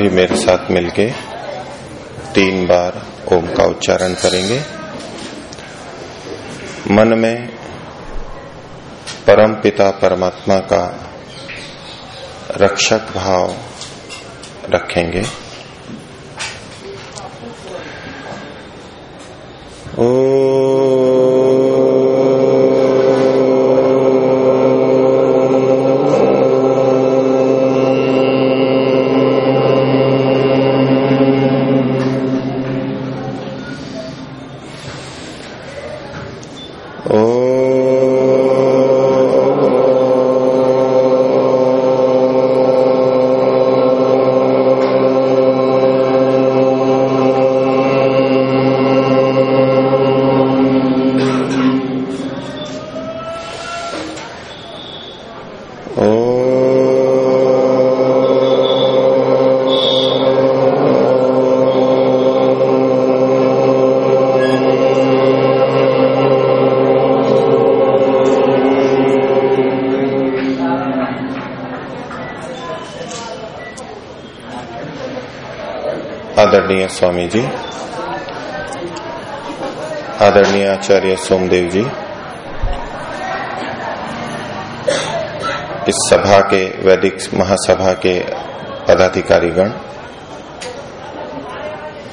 सभी मेरे साथ मिलके तीन बार ओम का उच्चारण करेंगे। मन में परम पिता परमात्मा का रक्षक भाव रखेंगे। ओ आदरणीय स्वामी जी आदरणीय आचार्य सोमदेव जी इस सभा के वैदिक महासभा के पदाधिकारीगण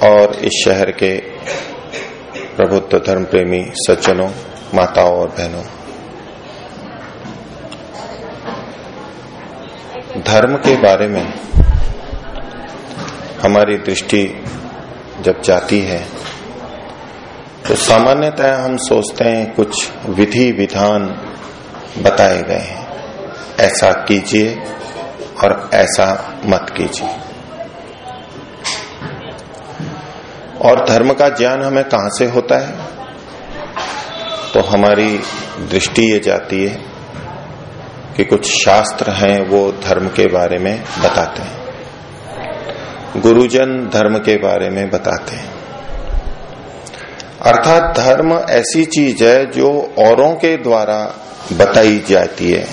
और इस शहर के प्रबुद्ध धर्म प्रेमी सज्जनों, माताओं और बहनों। धर्म के बारे में हमारी दृष्टि जब जाती है तो सामान्यतः हम सोचते हैं कुछ विधि विधान बताए गए हैं। ऐसा कीजिए और ऐसा मत कीजिए। और धर्म का ज्ञान हमें कहाँ से होता है? तो हमारी दृष्टि ये जाती है कि कुछ शास्त्र हैं वो धर्म के बारे में बताते हैं। गुरुजन धर्म के बारे में बताते हैं। अर्थात धर्म ऐसी चीज़ है जो औरों के द्वारा बताई जाती है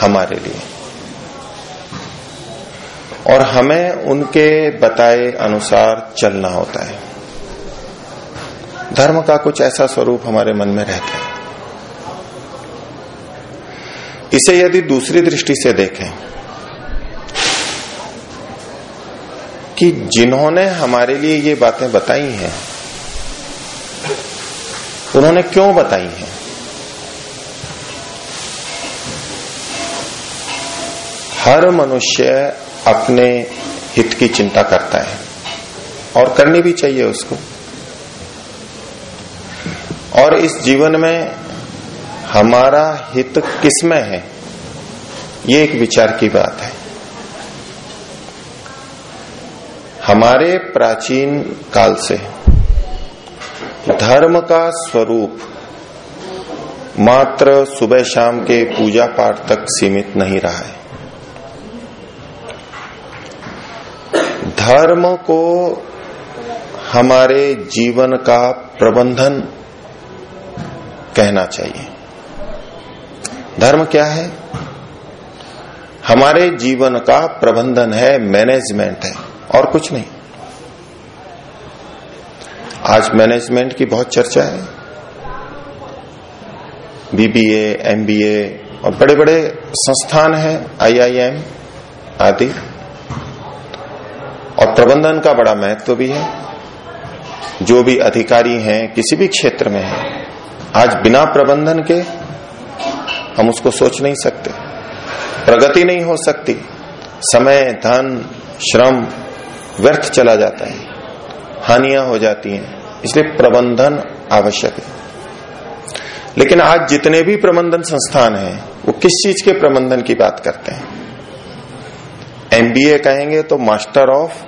हमारे लिए। और हमें उनके बताए अनुसार चलना होता है। धर्म का कुछ ऐसा स्वरूप हमारे मन में रहता है। इसे यदि दूसरी दृष्टि से देखें कि जिन्होंने हमारे लिए ये बातें बताई हैं, उन्होंने क्यों बताई हैं? हर मनुष्य अपने हित की चिंता करता है, और करनी भी चाहिए उसको। और इस जीवन में हमारा हित किसमें है, ये एक विचार की बात है। हमारे प्राचीन काल से धर्म का स्वरूप मात्र सुबह शाम के पूजा पाठ तक सीमित नहीं रहा है। धर्म को हमारे जीवन का प्रबंधन कहना चाहिए। धर्म क्या है? हमारे जीवन का प्रबंधन है मैनेजमेंट है। और कुछ नहीं। आज मैनेजमेंट की बहुत चर्चा है। बीबीए एमबीए और बड़े बड़े संस्थान हैं आईआईएम आदि। और प्रबंधन का बड़ा महत्व तो भी है। जो भी अधिकारी हैं, किसी भी क्षेत्र में है, आज बिना प्रबंधन के हम उसको सोच नहीं सकते। प्रगति नहीं हो सकती। समय, धन, श्रम व्यर्थ चला जाता है, हानियाँ हो जाती हैं, इसलिए प्रबंधन आवश्यक है। लेकिन आज जितने भी प्रबंधन संस्थान हैं, वो किस चीज़ के प्रबंधन की बात करते हैं? एमबीए कहेंगे तो मास्टर ऑफ़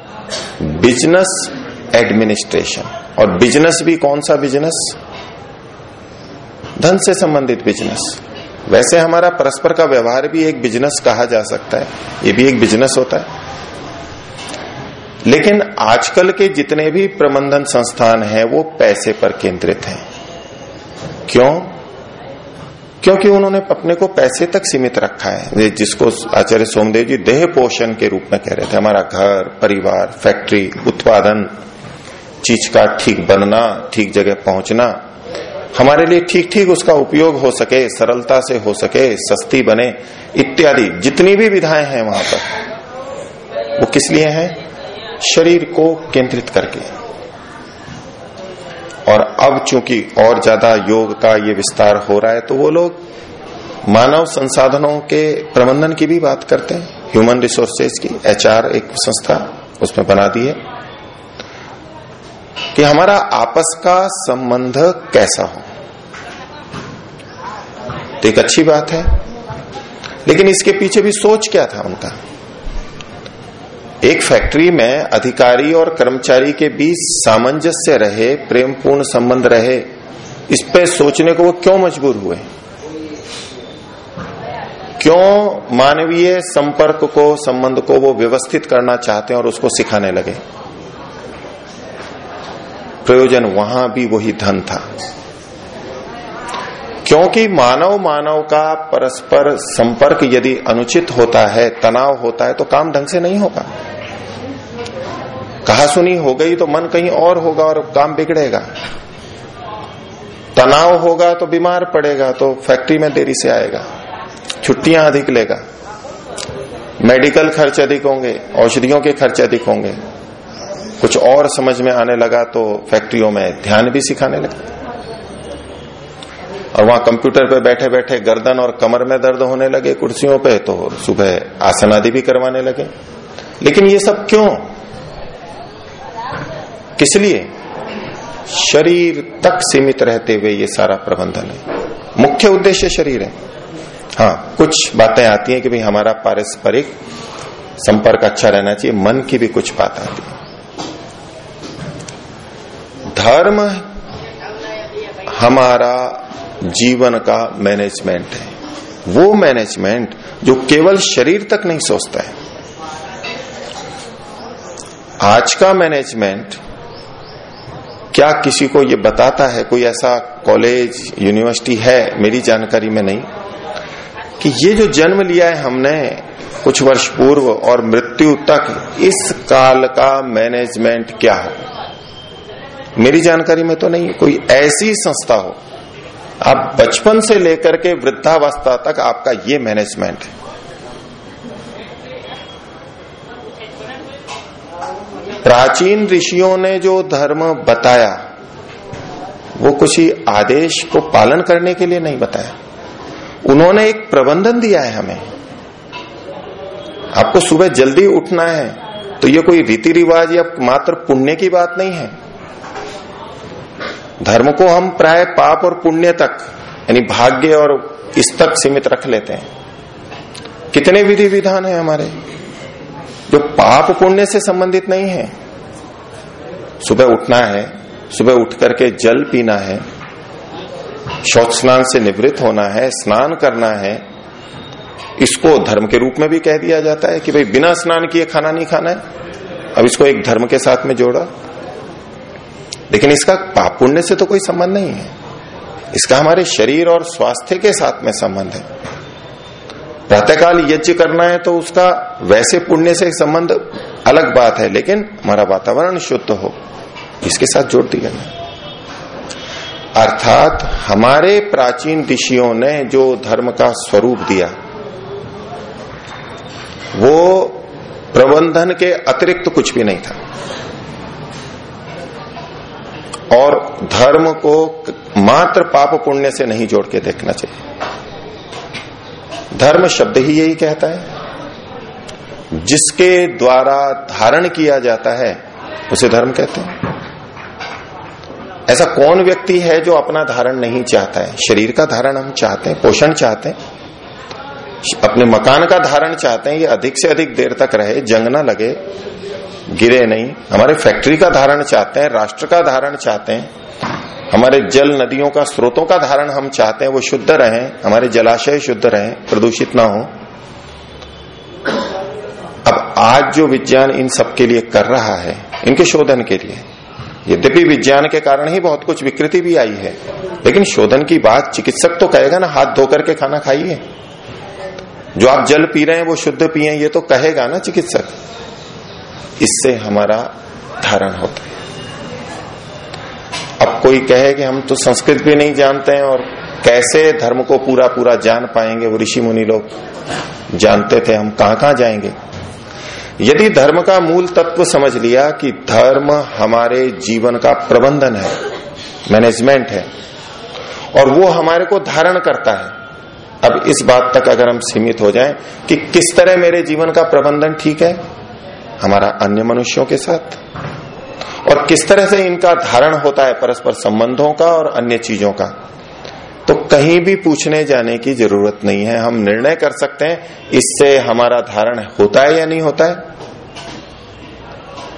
बिज़नेस एडमिनिस्ट्रेशन। और बिज़नेस भी कौन सा बिज़नेस? धन से संबंधित बिज़नेस। वैसे हमारा परस्पर का व्यवहार भी एक बिज़नेस कहा जा सकता है। ये भी एक बिज़नेस होता है। लेकिन आजकल के जितने भी प्रबंधन संस्थान हैं, वो पैसे पर केंद्रित हैं। क्यों? क्योंकि उन्होंने अपने को पैसे तक सीमित रखा है। जिसको आचार्य सोमदेव जी देह पोषण के रूप में कह रहे थे, हमारा घर, परिवार, फैक्ट्री, उत्पादन, चीज़ का ठीक बनना, ठीक जगह पहुँचना, हमारे लिए ठीक ठीक उसका उपयोग हो सके, सरलता से हो सके, सस्ती बने, इत्यादि, जितनी भी विधाएँ हैं वहाँ पर, वो किस लिए हैं? शरीर को केंद्रित करके। और अब चूँकि और ज़्यादा योग का ये विस्तार हो रहा है तो वो लोग मानव संसाधनों के प्रबंधन की भी बात करते हैं। ह्यूमन रिसोर्सेज की एचआर एक संस्था उसमें बना दी है कि हमारा आपस का संबंध कैसा हो। तो एक अच्छी बात है। लेकिन इसके पीछे भी सोच क्या था उनका? एक फैक्ट्री में अधिकारी और कर्मचारी के बीच सामंजस्य रहे, प्रेमपूर्ण संबंध रहे, इस पे सोचने को वो क्यों मजबूर हुए? क्यों मानवीय संपर्क को, संबंध को वो व्यवस्थित करना चाहते हैं और उसको सिखाने लगे? प्रयोजन वहाँ भी वही धन था। क्योंकि मानव मानव का परस्पर संपर्क यदि अनुचित होता है, तनाव होता है तो काम ढंग से नहीं होगा। कहा सुनी हो गई तो मन कहीं और होगा और काम बिगड़ेगा। तनाव होगा तो बीमार पड़ेगा तो फैक्ट्री में देरी से आएगा। छुट्टियाँ अधिक लेगा। मेडिकल खर्च अधिक होंगे, औषधियों के खर्च अधिक होंगे। कुछ और समझ में आने लगा तो फैक्ट्रियों में ध्यान भी सिखाने लगा। और वहाँ कंप्यूटर पे बैठे बैठे गर्दन और कमर में दर्द होने लगे कुर्सियों पे तो सुबह आसन आदि भी करवाने लगे। लेकिन ये सब क्यों? किस लिए? शरीर तक सीमित रहते हुए ये सारा प्रबंधन है। मुख्य उद्देश्य शरीर है। हाँ कुछ बातें आती हैं कि भाई हमारा पारस्परिक संपर्क अच्छा रहना चाहिए, मन की भी कुछ बात आती है। धर्म हमारा जीवन का मैनेजमेंट है। वो मैनेजमेंट जो केवल शरीर तक नहीं सोचता है। आज का मैनेजमेंट क्या किसी को ये बताता है, कोई ऐसा कॉलेज यूनिवर्सिटी है? मेरी जानकारी में नहीं। कि ये जो जन्म लिया है हमने कुछ वर्ष पूर्व और मृत्यु तक, इस काल का मैनेजमेंट क्या हो? मेरी जानकारी में तो नहीं कोई ऐसी संस्था हो। आप बचपन से लेकर के वृद्धावस्था तक आपका ये मैनेजमेंट है। प्राचीन ऋषियों ने जो धर्म बताया, वो कुछ ही आदेश को पालन करने के लिए नहीं बताया। उन्होंने एक प्रबंधन दिया है हमें। आपको सुबह जल्दी उठना है तो ये कोई रीति रिवाज या मात्र पुण्य की बात नहीं है। धर्म को हम प्राय पाप और पुण्य तक, यानी भाग्य और इस तक सीमित रख लेते हैं। कितने विधि विधान है हमारे? जो पाप पुण्य से संबंधित नहीं है। सुबह उठना है, सुबह उठ करके जल पीना है, शौच स्नान से निवृत्त होना है, स्नान करना है, इसको धर्म के रूप में भी कह दिया जाता है कि भाई बिना स्नान किए खाना नहीं खाना है। अब इसको एक धर्म के साथ में जोड़ा। लेकिन इसका पाप पुण्य से तो कोई संबंध नहीं है। इसका हमारे शरीर और स्वास्थ्य के साथ में संबंध है। प्रातःकाल यज्ञ करना है तो उसका वैसे पुण्य से संबंध अलग बात है, लेकिन हमारा वातावरण शुद्ध हो। इसके साथ जोड़ दिया गया अर्थात हमारे प्राचीन ऋषियों ने जो धर्म का स्वरूप दिया, वो प्रबंधन के अतिरिक्त कुछ भी नहीं था। और धर्म को मात्र पाप पुण्य से नहीं जोड़ के देखना चाहिए। धर्म शब्द ही यही कहता है। जिसके द्वारा धारण किया जाता है, उसे धर्म कहते हैं। ऐसा कौन व्यक्ति है जो अपना धारण नहीं चाहता है? शरीर का धारण हम चाहते हैं, पोषण चाहते हैं। अपने मकान का धारण चाहते हैं, ये अधिक से अधिक देर तक रहे, जंग ना लगे, गिरे नहीं। हमारे फैक्ट्री का धारण चाहते हैं, राष्ट्र का धारण चाहते हैं। हमारे जल नदियों का स्रोतों का धारण हम चाहते हैं, वो शुद्ध रहे, हमारे जलाशय शुद्ध रहे, प्रदूषित ना हो। अब आज जो विज्ञान इन सब के लिए कर रहा है, इनके शोधन के लिए, यद्यपि विज्ञान के कारण ही बहुत कुछ विकृति भी आई है, लेकिन शोधन की बात चिकित्सक तो कहेगा ना, हाथ धोकर के खाना खाइए। जो आप जल पी रहे हैं, वो शुद्ध पिए, ये तो कहेगा ना चिकित्सक। इससे हमारा धारण होता है। अब कोई कहे कि हम तो संस्कृत भी नहीं जानते हैं और कैसे धर्म को पूरा पूरा जान पाएँगे? वो ऋषि मुनि लोग जानते थे, हम कहाँ कहाँ जाएँगे? यदि धर्म का मूल तत्व समझ लिया कि धर्म हमारे जीवन का प्रबंधन है मैनेजमेंट है, और वो हमारे को धारण करता है, अब इस बात तक अगर हम सीमित हो जाएँ कि किस तरह मेरे जीवन का प्रबंधन ठीक है? हमारा अन्य मनुष्यों के साथ। और किस तरह से इनका धारण होता है परस्पर संबंधों का और अन्य चीज़ों का? तो कहीं भी पूछने जाने की ज़रूरत नहीं है। हम निर्णय कर सकते हैं, इससे हमारा धारण होता है या नहीं होता है?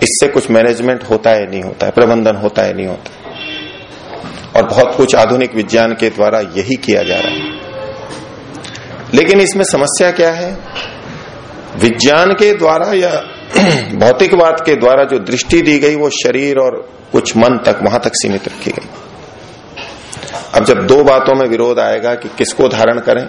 इससे कुछ मैनेजमेंट होता है नहीं होता है? प्रबंधन होता है नहीं होता है? और बहुत कुछ आधुनिक विज्ञान के द्वारा यही किया जा रहा है। लेकिन इसमें समस्या क्या है? विज्ञान के द्वारा या भौतिकवाद के द्वारा जो दृष्टि दी गई वो शरीर और कुछ मन तक वहाँ तक सीमित रखी गई। अब जब दो बातों में विरोध आएगा कि किसको धारण करें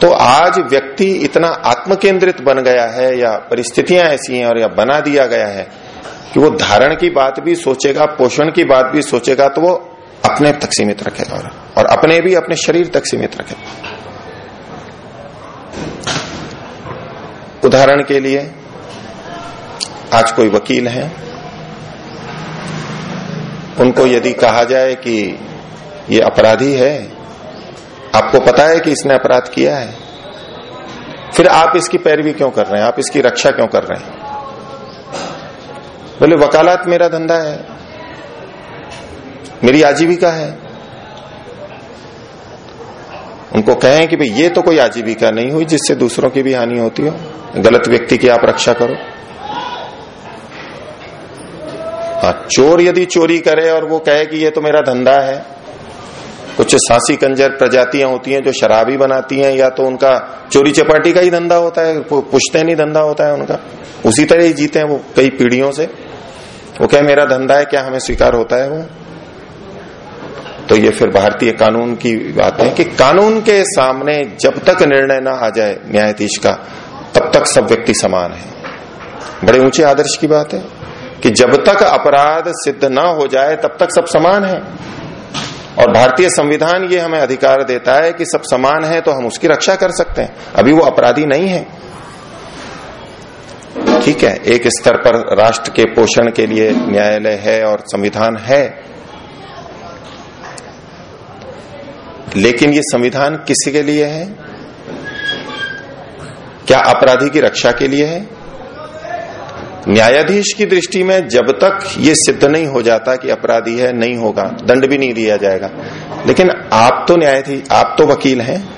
तो आज व्यक्ति इतना आत्मकेंद्रित बन गया है या परिस्थितियाँ ऐसी हैं और या बना दिया गया है कि वो धारण की बात भी सोचेगा पोषण की बात भी सोचेगा तो वो अपने तक सीमित रखेगा और, अपने भी अपने शरीर तक सीमित रखेगा। उदाहरण के लिए, आज कोई वकील है, उनको यदि कहा जाए कि ये अपराधी है, आपको पता है कि इसने अपराध किया है, फिर आप इसकी पैरवी क्यों कर रहे हैं? आप इसकी रक्षा क्यों कर रहे हैं? बोले, वकालत मेरा धंधा है, मेरी आजीविका है। उनको कहें कि भाई, ये तो कोई आजीविका नहीं हुई जिससे दूसरों की भी हानि होती हो। गलत व्यक्ति की आप रक्षा करो। हाँ चोर यदि चोरी करे और वो कहे कि ये तो मेरा धंधा है, कुछ सासी कंजर प्रजातियाँ होती हैं जो शराबी बनाती हैं, या तो उनका चोरी चपाटी का ही धंधा होता है पुश्तैनी धंधा होता है उनका। उसी तरह ही जीते हैं वो कई पीढ़ियों से। वो क्या मेरा धंधा है, क्या हमें स्वीकार होता है वो? तो ये फिर भारतीय कानून की बात है कि कानून के सामने जब तक निर्णय ना आ जाए न्यायाधीश का तब तक सब व्यक्ति समान है। बड़े ऊँचे आदर्श की बात है कि जब तक अपराध सिद्ध ना हो जाए, तब तक सब समान है। और भारतीय संविधान ये हमें अधिकार देता है कि सब समान है तो हम उसकी रक्षा कर सकते हैं। अभी वो अपराधी नहीं है। ठीक है, एक स्तर पर राष्ट्र के पोषण के लिए न्यायालय है और संविधान है। लेकिन ये संविधान किसी के लिए है? क्या अपराधी की रक्षा के लिए है? न्यायाधीश की दृष्टि में जब तक ये सिद्ध नहीं हो जाता कि अपराधी है, नहीं होगा, दंड भी नहीं दिया जाएगा। लेकिन आप तो न्यायाधीश, आप तो वकील हैं।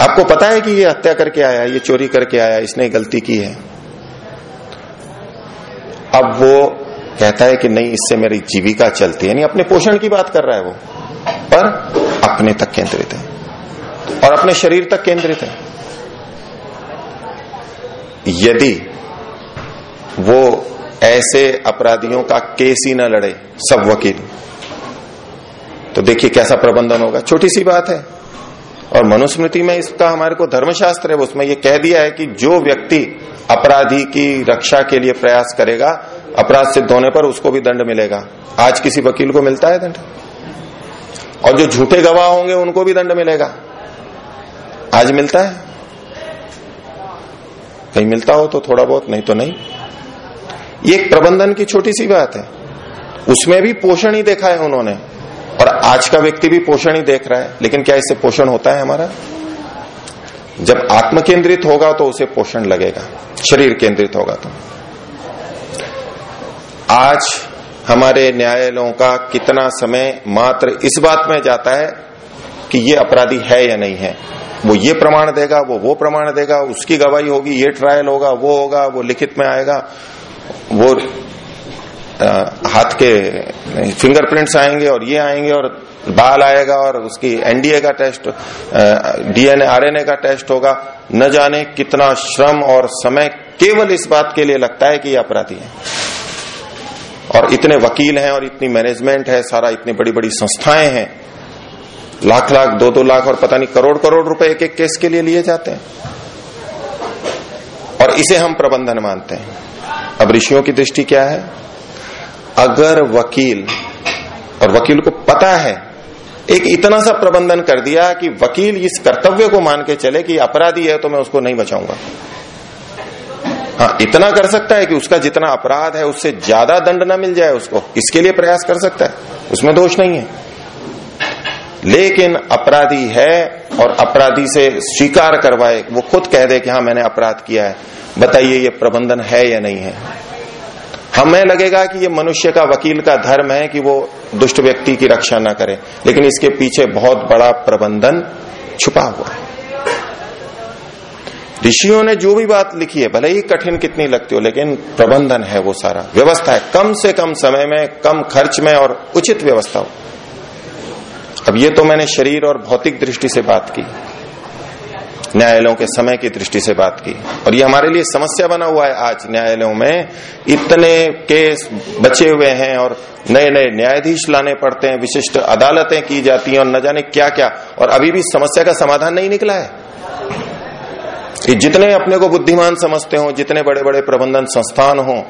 आपको पता है कि ये हत्या करके आया, ये चोरी करके आया, इसने गलती की है। अब वो कहता है कि नहीं, इससे मेरी जीविका चलती है। नहीं अपने पोषण की बात कर रहा है वो। पर अपने तक केंद्रित है। और अपने शरीर तक केंद्रित है। यदि वो ऐसे अपराधियों का केस ही न लड़े, सब वकील। तो देखिए कैसा प्रबंधन होगा। छोटी सी बात है। और मनुस्मृति में इसका हमारे को धर्मशास्त्र है, उसमें ये कह दिया है कि जो व्यक्ति अपराधी की रक्षा के लिए प्रयास करेगा, अपराध सिद्ध होने पर उसको भी दंड मिलेगा। आज किसी वकील को मिलता है दंड? और जो झूठे गवाह होंगे, उनको भी दंड मिलेगा। आज मिलता है? कहीं मिलता हो तो थोड़ा बहुत, नहीं तो नहीं। ये एक प्रबंधन की छोटी सी बात है। उसमें भी पोषण ही देखा है उन्होंने। और आज का व्यक्ति भी पोषण ही देख रहा है। लेकिन क्या इससे पोषण होता है हमारा? जब आत्म केंद्रित होगा तो उसे पोषण लगेगा। शरीर केंद्रित होगा तो। आज हमारे न्यायालयों का कितना समय मात्र इस बात में जाता है कि ये अपराधी है या नहीं है। वो ये प्रमाण देगा वो वो प्रमाण देगा उसकी गवाही होगी ये ट्रायल होगा वो होगा वो लिखित में आएगा। वो आ, हाथ के फिंगरप्रिंट्स आएँगे और ये आएँगे और बाल आएगा और उसकी एनडीए का टेस्ट डीएनए आरएनए का टेस्ट होगा। न जाने कितना श्रम और समय केवल इस बात के लिए लगता है कि ये अपराधी है। और इतने वकील हैं और इतनी मैनेजमेंट है सारा इतनी बड़ी बड़ी संस्थाएँ हैं। लाख लाख, दो दो लाख और पता नहीं करोड़ करोड़ रुपए एक एक केस के लिए लिए जाते हैं। और इसे हम प्रबंधन मानते हैं। अब ऋषियों की दृष्टि क्या है? अगर वकील, और वकील को पता है, एक इतना सा प्रबंधन कर दिया कि वकील इस कर्तव्य को मान के चले कि अपराधी है तो मैं उसको नहीं बचाऊँगा। हाँ इतना कर सकता है कि उसका जितना अपराध है उससे ज़्यादा दंड ना मिल जाए, उसको इसके लिए प्रयास कर सकता है। उसमें दोष नहीं है। लेकिन अपराधी है और अपराधी से स्वीकार करवाए, वो खुद कह दे कि हाँ मैंने अपराध किया है। बताइए, ये प्रबंधन है या नहीं है? हमें लगेगा कि ये मनुष्य का वकील का धर्म है कि वो दुष्ट व्यक्ति की रक्षा ना करे, लेकिन इसके पीछे बहुत बड़ा प्रबंधन छुपा हुआ है। ऋषियों ने जो भी बात लिखी है, भले ही कठिन कितनी लगती हो, लेकिन प्रबंधन है वो सारा। व्यवस्था है, कम से कम समय में, कम खर्च में और उचित व्यवस्था हो अब ये तो मैंने शरीर और भौतिक दृष्टि से बात की, न्यायालयों के समय की दृष्टि से बात की। और ये हमारे लिए समस्या बना हुआ है आज न्यायालयों में। इतने केस बचे हुए हैं और नए नए न्यायाधीश लाने पड़ते हैं, विशिष्ट अदालतें की जाती हैं और न जाने क्या क्या और अभी भी समस्या का समाधान नहीं निकला है। जितने अपने को बुद्धिमान समझते हो, जितने बड़े बड़े प्रबंधन संस्थान हो,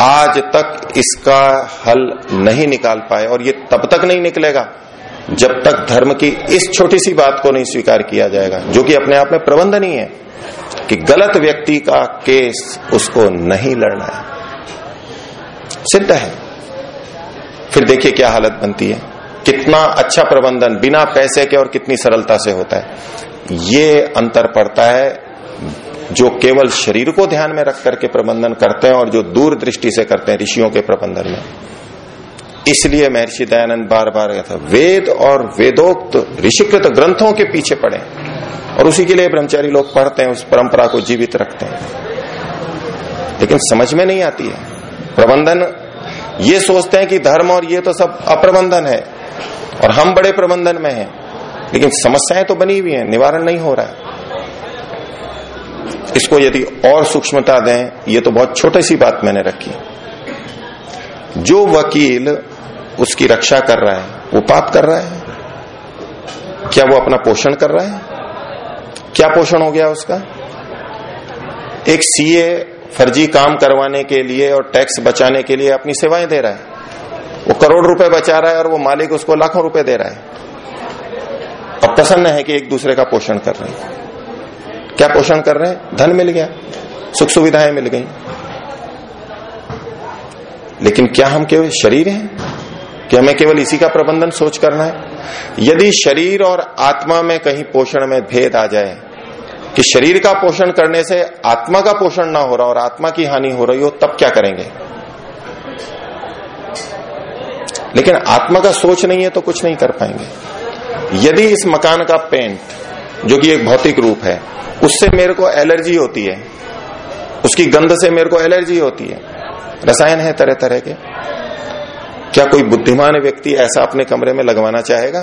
आज तक इसका हल नहीं निकाल पाए और ये तब तक नहीं निकलेगा। जब तक धर्म की इस छोटी सी बात को नहीं स्वीकार किया जाएगा, जो कि अपने आप में प्रबंधन ही है, कि गलत व्यक्ति का केस उसको नहीं लड़ना है। सिद्ध है। फिर देखिए क्या हालत बनती है। कितना अच्छा प्रबंधन बिना पैसे के और कितनी सरलता से होता है। ये अंतर पड़ता है जो केवल शरीर को ध्यान में रख करके प्रबंधन करते हैं और जो दूर दृष्टि से करते हैं ऋषियों के प्रबंधन में। इसलिए महर्षि दयानंद बार बार था। वेद और वेदोक्त ऋषिकृत ग्रंथों के पीछे पड़े और उसी के लिए ब्रह्मचारी लोग पढ़ते हैं, उस परंपरा को जीवित रखते हैं। लेकिन समझ में नहीं आती है। प्रबंधन, ये सोचते हैं कि धर्म और ये तो सब अप्रबंधन है और हम बड़े प्रबंधन में हैं, लेकिन समस्याएँ तो बनी हुई हैं, निवारण नहीं हो रहा है। इसको यदि और सूक्ष्मता दें, ये तो बहुत छोटी सी बात मैंने रखी। जो वकील उसकी रक्षा कर रहा है, वो पाप कर रहा है? क्या वो अपना पोषण कर रहा है? क्या पोषण हो गया उसका? एक सीए फर्जी काम करवाने के लिए और टैक्स बचाने के लिए अपनी सेवाएँ दे रहा है। वो करोड़ रुपए बचा रहा है और वो मालिक उसको लाखों रुपए दे रहा है। और प्रसन्न है कि एक दूसरे का पोषण कर रहे हैं। क्या पोषण कर रहे हैं? धन मिल गया, सुख सुविधाएँ मिल गई। लेकिन क्या हम केवल शरीर हैं? कि हमें केवल इसी का प्रबंधन सोच करना है। यदि शरीर और आत्मा में कहीं पोषण में भेद आ जाए, कि शरीर का पोषण करने से आत्मा का पोषण ना हो रहा और आत्मा की हानि हो रही हो, तब क्या करेंगे? लेकिन आत्मा का सोच नहीं है तो कुछ नहीं कर पाएँगे। यदि इस मकान का पेंट, जो कि एक भौतिक रूप है, उससे मेरे को एलर्जी होती है, उसकी गंध से मेरे को एलर्जी होती है, रसायन है तरह तरह के क्या कोई बुद्धिमान व्यक्ति ऐसा अपने कमरे में लगवाना चाहेगा?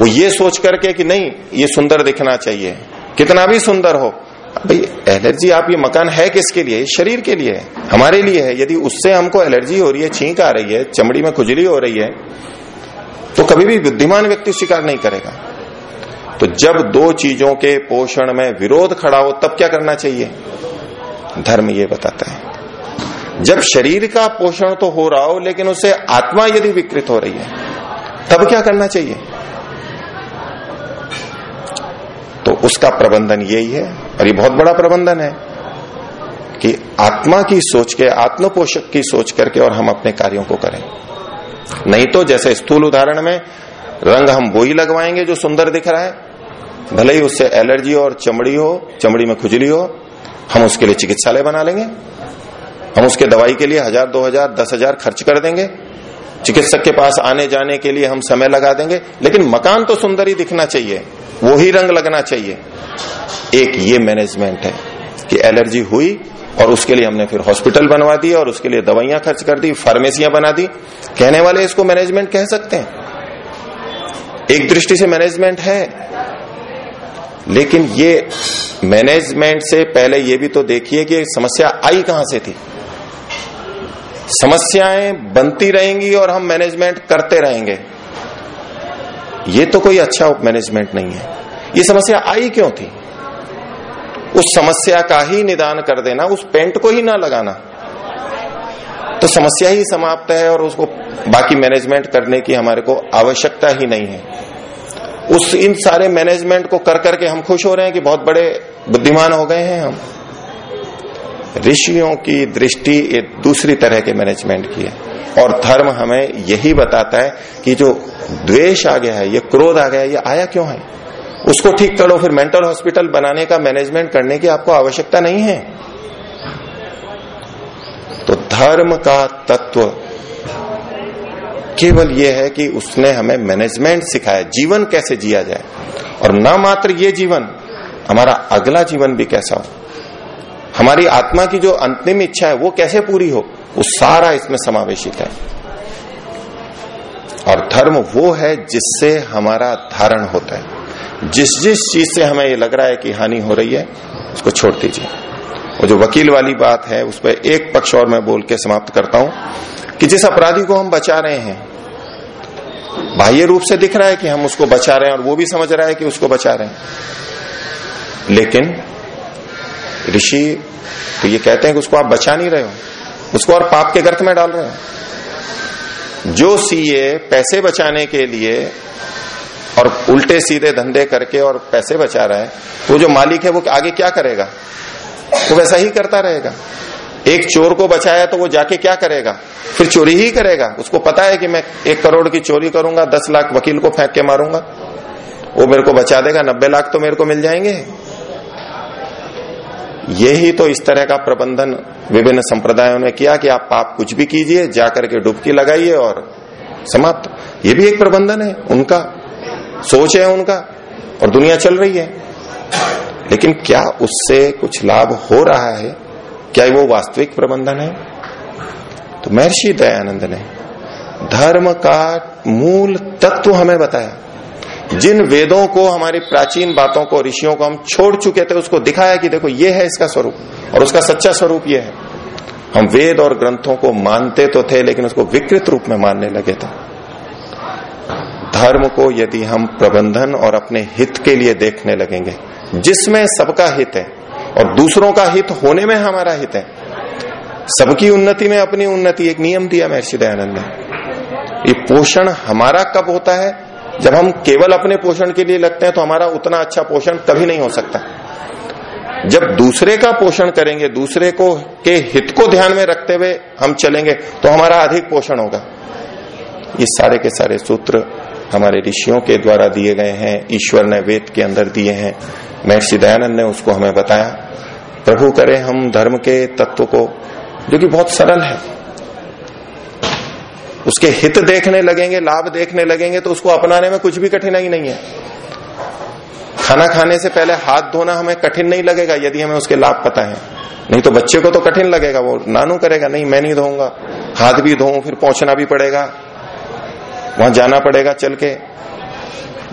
वो ये सोच करके कि नहीं, ये सुंदर दिखना चाहिए। कितना भी सुंदर हो। भाई एलर्जी आप, ये मकान है किसके लिए? शरीर के लिए हमारे लिए है। यदि उससे हमको एलर्जी हो रही है, छींक आ रही है, चमड़ी में खुजली हो रही है तो कभी भी बुद्धिमान व्यक्ति स्वीकार नहीं करेगा। तो जब दो चीज़ों के पोषण में विरोध खड़ा हो, तब क्या करना चाहिए? धर्म ये बताता है। जब शरीर का पोषण तो हो रहा हो, लेकिन उससे आत्मा यदि विकृत हो रही है, तब क्या करना चाहिए? तो उसका प्रबंधन यही है, और ये बहुत बड़ा प्रबंधन है, कि आत्मा की सोच के आत्म पोषक की सोच करके और हम अपने कार्यों को करें। नहीं तो जैसे स्थूल उदाहरण में, रंग हम वो ही लगवाएँगे जो सुंदर दिख रहा है, भले ही उससे एलर्जी और चमड़ी हो, चमड़ी में खुजली हो, हम उसके लिए चिकित्सालय बना लेंगे। हम उसके दवाई के लिए हज़ार, दो हज़ार, दस हज़ार खर्च कर देंगे। चिकित्सक के पास आने जाने के लिए हम समय लगा देंगे। लेकिन मकान तो सुंदर ही दिखना चाहिए। वो ही रंग लगना चाहिए। एक ये मैनेजमेंट है कि एलर्जी हुई और उसके लिए हमने फिर हॉस्पिटल बनवा दिया और उसके लिए दवाइयाँ खर्च कर दी फार्मेसियाँ बना दी। कहने वाले इसको मैनेजमेंट कह सकते हैं। एक दृष्टि से मैनेजमेंट है। लेकिन ये मैनेजमेंट से पहले ये भी तो देखिए कि समस्या आई कहाँ से थी। समस्याएँ बनती रहेंगी और हम मैनेजमेंट करते रहेंगे। ये तो कोई अच्छा उप मैनेजमेंट नहीं है। ये समस्या आई क्यों थी? उस समस्या का ही निदान कर देना, उस पेंट को ही ना लगाना। तो समस्या ही समाप्त है और उसको बाकी मैनेजमेंट करने की हमारे को आवश्यकता ही नहीं है। उस इन सारे मैनेजमेंट को कर करके हम खुश हो रहे हैं कि बहुत बड़े बुद्धिमान हो गए हैं हम। ऋषियों की दृष्टि एक दूसरी तरह के मैनेजमेंट की है। और धर्म हमें यही बताता है कि जो द्वेष आ गया है, ये क्रोध आ गया है, ये आया क्यों है? उसको ठीक करो, फिर मेंटल हॉस्पिटल बनाने का मैनेजमेंट करने की आपको आवश्यकता नहीं है। तो धर्म का तत्व केवल यह है कि उसने हमें मैनेजमेंट सिखाया, जीवन कैसे जिया जाए। और न मात्र ये जीवन, हमारा अगला जीवन भी कैसा हो? हमारी आत्मा की जो अंतिम इच्छा है, वो कैसे पूरी हो? वो सारा इसमें समावेशित है। और धर्म वो है जिससे हमारा धारण होता है। जिस जिस चीज़ से हमें ये लग रहा है कि हानि हो रही है, उसको छोड़ दीजिए। वो जो वकील वाली बात है, उस पर एक पक्ष और मैं बोल के समाप्त करता हूँ कि जिस अपराधी को हम बचा रहे हैं, बाह्य रूप से दिख रहा है कि हम उसको बचा रहे हैं और वो भी समझ रहा है कि उसको बचा रहे हैं। लेकिन ऋषि तो ये कहते हैं कि उसको आप बचा नहीं रहे हो। उसको और पाप के गर्त में डाल रहे हो। जो सीए पैसे बचाने के लिए और उल्टे सीधे धंधे करके और पैसे बचा रहा है, वो जो मालिक है वो आगे क्या करेगा? वो वैसा ही करता रहेगा। एक चोर को बचाया तो वो जाके क्या करेगा? फिर चोरी ही करेगा। उसको पता है कि मैं एक करोड़ की चोरी करूँगा, दस लाख वकील को फेंक के मारूँगा। वो मेरे को बचा देगा, नब्बे लाख तो मेरे को मिल जाएँगे। यही तो इस तरह का प्रबंधन विभिन्न संप्रदायों ने किया कि आप पाप कुछ भी कीजिए, जाकर के डुबकी लगाइए और समाप्त। ये भी एक प्रबंधन है, उनका सोच है उनका, और दुनिया चल रही है। लेकिन क्या उससे कुछ लाभ हो रहा है? क्या वो वास्तविक प्रबंधन है? तो महर्षि दयानंद ने, धर्म का मूल तत्व हमें बताया। जिन वेदों को, हमारी प्राचीन बातों को, ऋषियों को हम छोड़ चुके थे, उसको दिखाया कि देखो, ये है इसका स्वरूप, और उसका सच्चा स्वरूप ये है। हम वेद और ग्रंथों को मानते तो थे, लेकिन उसको विकृत रूप में मानने लगे थे। धर्म को यदि हम प्रबंधन और अपने हित के लिए देखने लगेंगे, जिसमें सबका हित है, और दूसरों का हित होने में हमारा हित है, सबकी उन्नति में अपनी उन्नति, एक नियम दिया महर्षि दयानंद ने ये पोषण हमारा कब होता है जब हम केवल अपने पोषण के लिए लगते हैं तो हमारा उतना अच्छा पोषण कभी नहीं हो सकता। जब दूसरे का पोषण करेंगे, दूसरे को, के हित को ध्यान में रखते हुए हम चलेंगे तो हमारा अधिक पोषण होगा। ये सारे के सारे सूत्र हमारे ऋषियों के द्वारा दिए गए हैं, ईश्वर ने वेद के अंदर दिए हैं। महर्षि दयानंद ने उसको हमें बताया, प्रभु करे हम धर्म के तत्व को जो कि बहुत सरल है। उसके हित देखने लगेंगे, लाभ देखने लगेंगे तो उसको अपनाने में कुछ भी कठिनाई नहीं है। खाना खाने से पहले हाथ धोना हमें कठिन नहीं लगेगा, यदि हमें उसके लाभ पता है। नहीं तो बच्चे को तो कठिन लगेगा, वो नानू करेगा, नहीं, मैं नहीं धोऊँगा। हाथ भी धोऊं, फिर पहुँचना भी पड़ेगा। वहाँ जाना पड़ेगा चल के।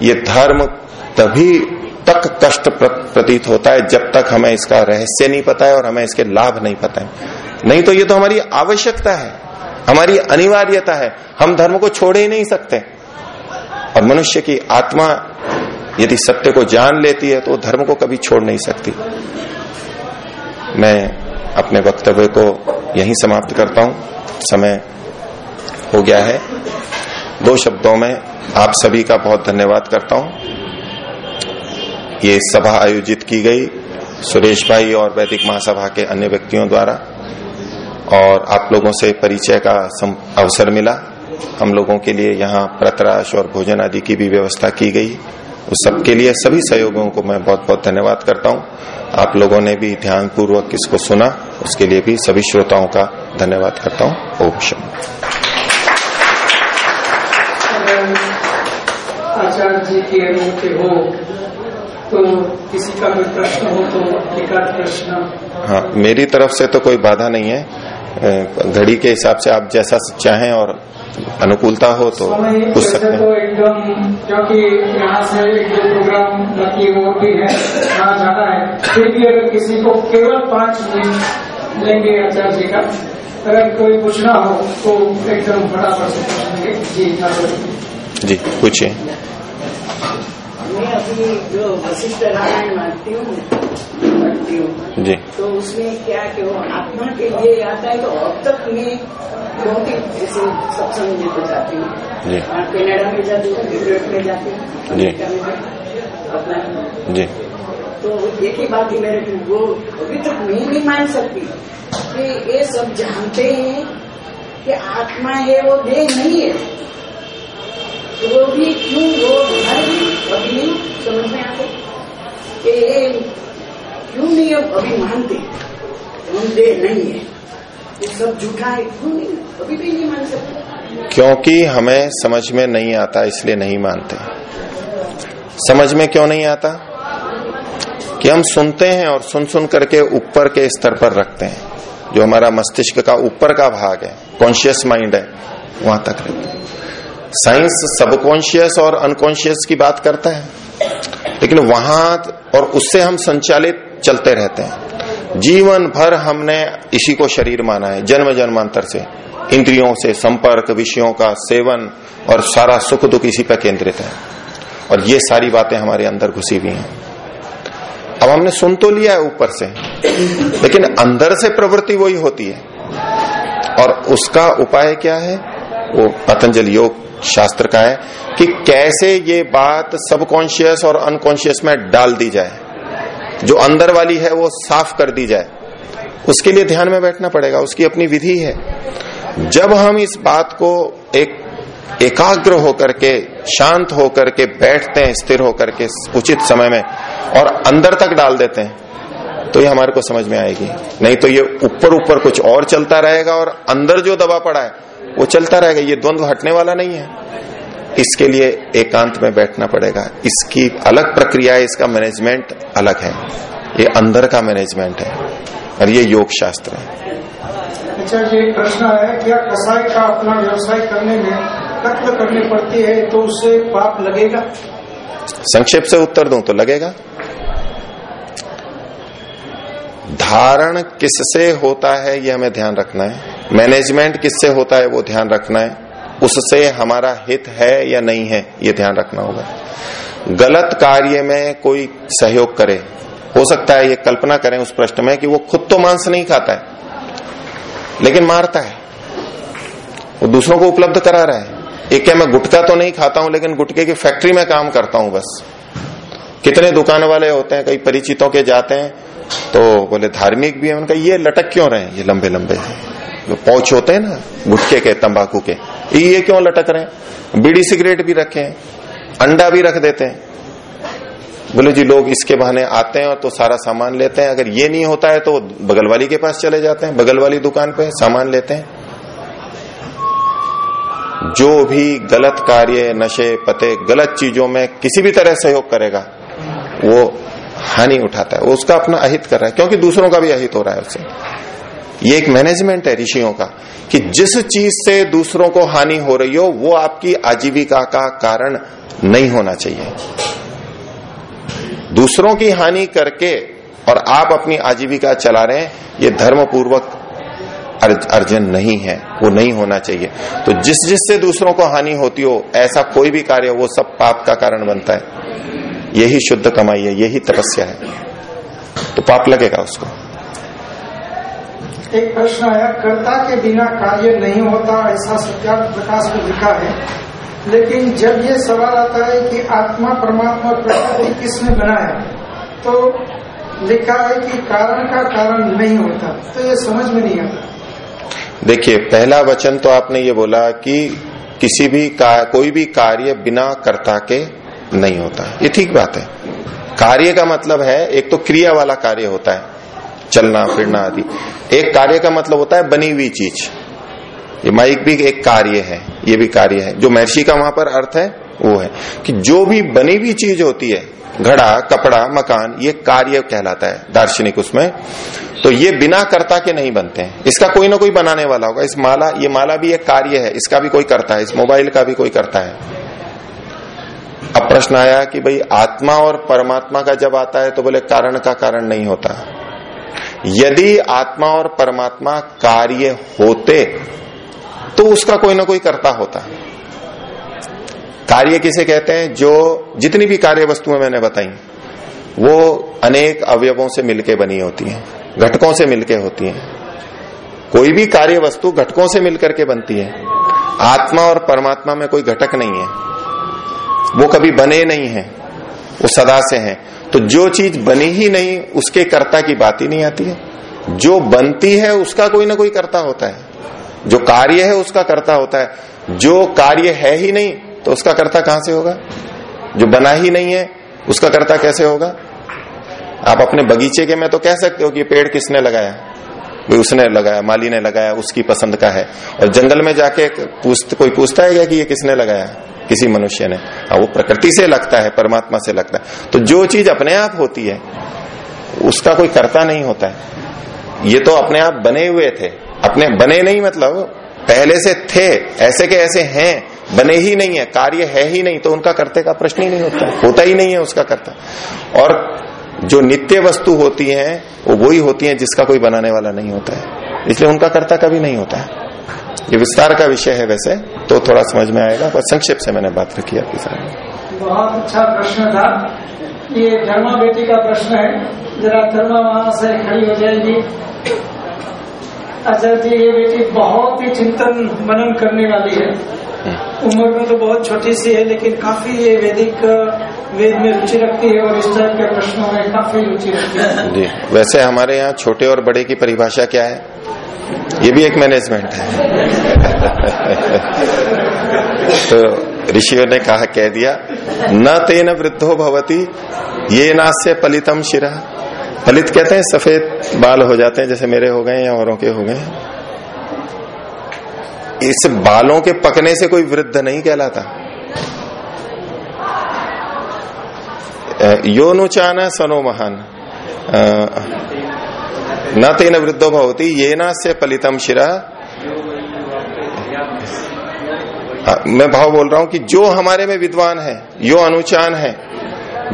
ये धर्म तभी तक कष्ट प्रतीत होता है जब तक हमें इसका रहस्य नहीं पता है और हमें इसके लाभ नहीं पता है। नहीं तो ये तो हमारी आवश्यकता है। हमारी अनिवार्यता है, हम धर्म को छोड़ ही नहीं सकते। और मनुष्य की आत्मा यदि सत्य को जान लेती है तो धर्म को कभी छोड़ नहीं सकती। मैं अपने वक्तव्य को यहीं समाप्त करता हूँ। समय हो गया है। दो शब्दों में आप सभी का बहुत धन्यवाद करता हूँ। ये सभा आयोजित की गई सुरेश भाई और वैदिक महासभा के अन्य व्यक्तियों द्वारा। और आप लोगों से परिचय का अवसर मिला। हम लोगों के लिए यहाँ प्रतराश और भोजन आदि की भी व्यवस्था की गई। उस सबके लिए सभी सहयोगों को मैं बहुत बहुत धन्यवाद करता हूँ। आप लोगों ने भी ध्यान पूर्वक इसको सुना। उसके लिए भी सभी श्रोताओं का धन्यवाद करता हूँ। ओम शम आचार्य जी के हो तो किसी का कोई प्रश्न हो तो प्रश्न। हाँ मेरी तरफ़ से तो कोई बाधा नहीं है। घड़ी के हिसाब से आप जैसा चाहें और अनुकूलता हो तो पूछ सकते हैं। तो एकदम क्योंकि यहाँ से एक दो प्रोग्राम बाकी वो भी है यहाँ जाना है। फिर भी अगर किसी को केवल पाँच मिनट लेंगे आचार्य जी का अगर कोई पूछना हो तो एकदम फटाफट से पूछेंगे। जी जी पूछिए। मैं अभी जो वशिष्ठ रामायण मानती हूँ पढ़ती हूँ जी। तो उसमें क्या कि वो आत्मा के लिए आता है तो अब तक मैं बहुत ही ऐसे सत्संग में तो जाती हूँ। जी। और कनाडा में जाती हूँ यूरोप में जाती हूँ जी। अपना। जी। तो एक ही बात है मेरे वो अभी तक मैं नहीं मान सकती कि ये सब जानते हैं कि आत्मा है वो देह नहीं है। तो वो भी क्यों वो हमारे भी अभी नहीं समझ में आते? कि क्यों नहीं अब अभी मानते? देह नहीं है। ये सब झूठा है, क्यों नहीं? अभी भी नहीं मान सकते। क्योंकि हमें समझ में नहीं आता, इसलिए नहीं मानते। समझ में क्यों नहीं आता? कि हम सुनते हैं और सुन सुन करके ऊपर के स्तर पर रखते हैं। जो हमारा मस्तिष्क का ऊपर का भाग है कॉन्शियस माइंड है, वहाँ तक रखते हैं। साइंस सबकॉन्शियस और अनकॉन्शियस की बात करता है। लेकिन वहाँ और उससे हम संचालित चलते रहते हैं। जीवन भर हमने इसी को शरीर माना है, जन्म जन्मांतर से। इंद्रियों से संपर्क, विषयों का सेवन और सारा सुख दुख इसी पर केंद्रित है। और ये सारी बातें हमारे अंदर घुसी हुई हैं। अब हमने सुन तो लिया है ऊपर से, लेकिन अंदर से प्रवृत्ति वही होती है। और उसका उपाय क्या है? वो पतंजलि योग शास्त्र का है कि कैसे ये बात सबकॉन्शियस और अनकॉन्शियस में डाल दी जाए। जो अंदर वाली है वो साफ़ कर दी जाए। उसके लिए ध्यान में बैठना पड़ेगा, उसकी अपनी विधि है। जब हम इस बात को एक एकाग्र होकर के, शांत होकर के बैठते हैं, स्थिर होकर के उचित समय में और अंदर तक डाल देते हैं तो ये हमारे को समझ में आएगी। नहीं तो ये ऊपर ऊपर कुछ और चलता रहेगा और अंदर जो दबा पड़ा है वो चलता रहेगा ये द्वंद्व हटने वाला नहीं है। इसके लिए एकांत में बैठना पड़ेगा। इसकी अलग प्रक्रिया है इसका मैनेजमेंट अलग है। ये अंदर का मैनेजमेंट है और ये योग शास्त्र है। अच्छा एक प्रश्न है क्या कसाई का अपना व्यवसाय करने में कत्ल करनी पड़ती है तो उससे पाप लगेगा? संक्षेप से उत्तर दूँ तो लगेगा। धारण किससे होता है ये हमें ध्यान रखना है। मैनेजमेंट किससे होता है वो ध्यान रखना है। उससे हमारा हित है या नहीं है, ये ध्यान रखना होगा। गलत कार्य में कोई सहयोग करे। हो सकता है ये कल्पना करें उस प्रश्न में कि वो खुद तो मांस नहीं खाता है, लेकिन मारता है। वो दूसरों को उपलब्ध करा रहा है। एक है मैं गुटका तो नहीं खाता हूँ, लेकिन गुटके की फैक्ट्री में काम करता हूँ बस। कितने दुकान वाले होते हैं, कई परिचितों के जाते हैं तो बोले धार्मिक भी है, उनका ये लटक क्यों रहे ये लंबे लंबे जो पौच होते हैं ना, गुटके के, तंबाकू के। ये क्यों लटक रहे हैं? बीड़ी सिगरेट भी रखे हैं, अंडा भी रख देते हैं। बोले जी, लोग इसके बहाने आते हैं और तो सारा सामान लेते हैं। अगर ये नहीं होता है तो बगल वाली के पास चले जाते हैं बगल वाली दुकान पे सामान लेते हैं। जो भी गलत कार्य, नशे, पते, गलत चीज़ों में किसी भी तरह सहयोग करेगा, वो हानि उठाता है। उसका अपना अहित कर रहा है, क्योंकि दूसरों का भी अहित हो रहा है उससे। ये एक मैनेजमेंट है ऋषियों का, कि जिस चीज़ से दूसरों को हानि हो रही हो, वो आपकी आजीविका का कारण नहीं होना चाहिए। दूसरों की हानि करके और आप अपनी आजीविका चला रहे हैं, ये धर्म पूर्वक अर्जन नहीं है, वो नहीं होना चाहिए। तो जिस जिससे दूसरों को हानि होती हो, ऐसा कोई भी कार्य, वो सब पाप का कारण बनता है। यही शुद्ध कमाई है, यही तपस्या है। तो पाप लगेगा उसको। एक प्रश्न आया, कर्ता के बिना कार्य नहीं होता, ऐसा सत्यार्थ प्रकाश में लिखा है। लेकिन जब ये सवाल आता है कि आत्मा परमात्मा प्रकृति किसने बनाया तो लिखा है कि कारण का कारण नहीं होता तो ये समझ में नहीं आता। देखिए, पहला वचन तो आपने ये बोला कि किसी भी कोई भी कार्य बिना कर्ता के नहीं होता। ये ठीक बात है। कार्य का मतलब है, एक तो क्रिया वाला कार्य होता है, चलना, फिरना आदि। एक कार्य का मतलब होता है बनी हुई चीज़। ये माइक भी एक कार्य है, ये भी कार्य है। जो महर्षि का वहाँ पर अर्थ है, वो है कि जो भी बनी हुई चीज़ होती है, घड़ा, कपड़ा, मकान, ये कार्य कहलाता है दार्शनिक उसमें। तो ये बिना कर्ता के नहीं बनते हैं। इसका कोई ना कोई बनाने वाला होगा। इस माला, ये माला भी एक कार्य है, इसका भी कोई करता है, इस मोबाइल का भी कोई करता है। अब प्रश्न आया कि भाई आत्मा और परमात्मा का जब आता है तो बोले कारण का कारण नहीं होता। यदि आत्मा और परमात्मा कार्य होते तो उसका कोई ना कोई करता होता। कार्य किसे कहते हैं? जो जितनी भी कार्य वस्तुएँ मैंने बताई, वो अनेक अवयवों से मिलके बनी होती हैं, घटकों से मिलके होती हैं। कोई भी कार्य वस्तु घटकों से मिलकर के बनती है। आत्मा और परमात्मा में कोई घटक नहीं है। वो कभी बने नहीं है। वो सदा से है। तो जो चीज़ बनी ही नहीं, उसके कर्ता की बात ही नहीं आती है। जो बनती है, उसका कोई ना कोई कर्ता होता है। जो कार्य है, उसका कर्ता होता है। जो कार्य है ही नहीं तो उसका कर्ता कहाँ से होगा? जो बना ही नहीं है, उसका कर्ता कैसे होगा? आप अपने बगीचे के में तो कह सकते हो कि पेड़ किसने लगाया? भाई, उसने लगाया, माली ने लगाया, उसकी पसंद का है। और जंगल में जाके पूछ, कोई पूछता है क्या कि ये किसने लगाया? किसी मनुष्य ने। हाँ वो प्रकृति से लगता है, परमात्मा से लगता है। तो जो चीज़ अपने आप होती है, उसका कोई कर्ता नहीं होता है। ये तो अपने आप बने हुए थे। अपने बने नहीं मतलब पहले से थे, ऐसे के ऐसे हैं, बने ही नहीं है, कार्य है ही नहीं तो उनका करते का प्रश्न ही नहीं होता। होता ही नहीं है उसका कर्ता। और जो नित्य वस्तु होती है, वो वही होती है जिसका कोई बनाने वाला नहीं होता है। इसलिए उनका कर्ता कभी नहीं होता है। ये विस्तार का विषय है वैसे तो थोड़ा समझ में आएगा पर संक्षेप से मैंने बात रखी आपके सामने बहुत अच्छा प्रश्न था। ये धर्मा बेटी का प्रश्न है। जरा धर्मा वहाँ से खड़ी हो जाएगी। अच्छा जी ये बेटी बहुत ही चिंतन मनन करने वाली है। उम्र में तो बहुत छोटी सी है लेकिन काफ़ी ये वैदिक वेद में रुचि रखती है और इस टाइप के प्रश्नों में काफ़ी रुचि रखती है। जी वैसे हमारे यहाँ छोटे और बड़े की परिभाषा क्या है? ये भी एक मैनेजमेंट है। तो ऋषियों ने कहा, कह दिया, न तेन वृद्धो भवती, ये नास्य पलितम शिरा। पलित कहते हैं, सफ़ेद बाल हो जाते हैं, जैसे मेरे हो गए या औरों के हो गए इस बालों के पकने से कोई वृद्ध नहीं कहलाता। योनुचान सनो महान। न तेन वृद्धो भवती ये न से पलितम शिरा। हाँ, मैं भाव बोल रहा हूँ कि जो हमारे में विद्वान है यो अनुचान है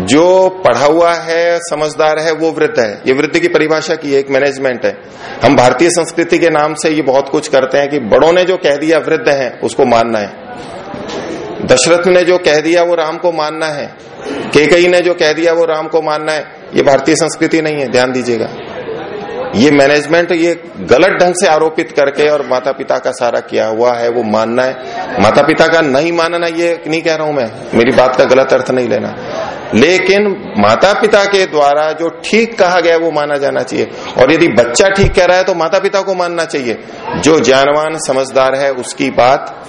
जो पढ़ा हुआ है समझदार है वो वृद्ध है। ये वृद्ध की परिभाषा की एक मैनेजमेंट है। हम भारतीय संस्कृति के नाम से ये बहुत कुछ करते हैं कि बड़ों ने जो कह दिया वृद्ध है उसको मानना है। दशरथ ने जो कह दिया वो राम को मानना है। केकई ने जो कह दिया वो राम को मानना है। ये भारतीय संस्कृति नहीं है ध्यान दीजिएगा। ये मैनेजमेंट ये गलत ढंग से आरोपित करके और माता पिता का सारा किया हुआ है, वो मानना है। माता पिता का नहीं मानना ये नहीं कह रहा हूँ मैं। मेरी बात का गलत अर्थ नहीं लेना। लेकिन माता पिता के द्वारा जो ठीक कहा गया वो माना जाना चाहिए। और यदि बच्चा ठीक कह रहा है तो माता पिता को मानना चाहिए। जो ज्ञानवान समझदार है उसकी बात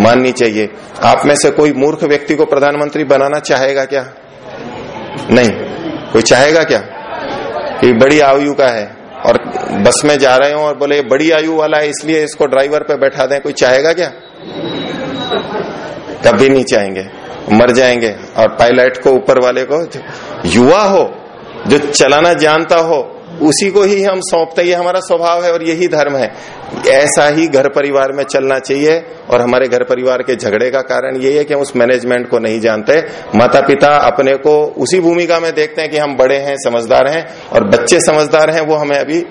माननी चाहिए। आप में से कोई मूर्ख व्यक्ति को प्रधानमंत्री बनाना चाहेगा क्या? नहीं। कोई चाहेगा क्या? कि बड़ी आयु का है। और बस में जा रहे हो और बोले बड़ी आयु वाला है, इसलिए इसको ड्राइवर पे बैठा दें। कोई चाहेगा क्या? कभी नहीं चाहेंगे। मर जाएँगे। और पायलट को ऊपर वाले को युवा हो, जो चलाना जानता हो, उसी को ही हम सौंपते ये हमारा स्वभाव है और यही धर्म है। ऐसा ही घर परिवार में चलना चाहिए और हमारे घर परिवार के झगड़े का कारण यही है कि हम उस मैनेजमेंट को नहीं जानते। माता पिता अपने को उसी भूमिका में देखते हैं कि हम बड़े हैं, समझदार हैं और बच्चे समझदार हैं, वो हमें अभी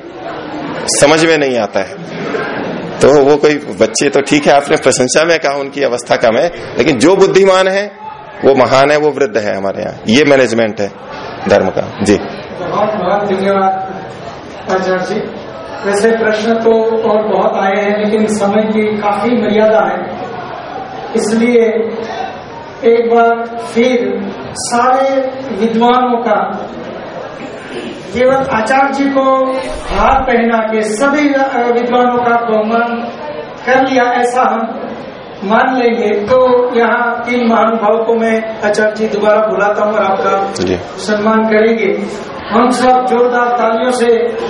समझ में नहीं आता है। तो वो कोई बच्चे तो ठीक है, आपने प्रशंसा में कहा उनकी अवस्था कम है लेकिन जो बुद्धिमान है, वो महान है, वो वृद्ध है हमारे यहाँ। ये मैनेजमेंट है धर्म का। जी। वैसे प्रश्न तो और बहुत आए हैं लेकिन समय की काफ़ी मर्यादा है। इसलिए एक बार फिर सारे विद्वानों का केवल आचार्य जी को हाथ पहना के सभी विद्वानों का बहुमान कर लिया ऐसा हम मान लेंगे। तो यहाँ तीन महानुभाव को मैं आचार्य जी दोबारा बुलाता हूँ और आपका सम्मान करेंगे। हम सब जोरदार तालियों से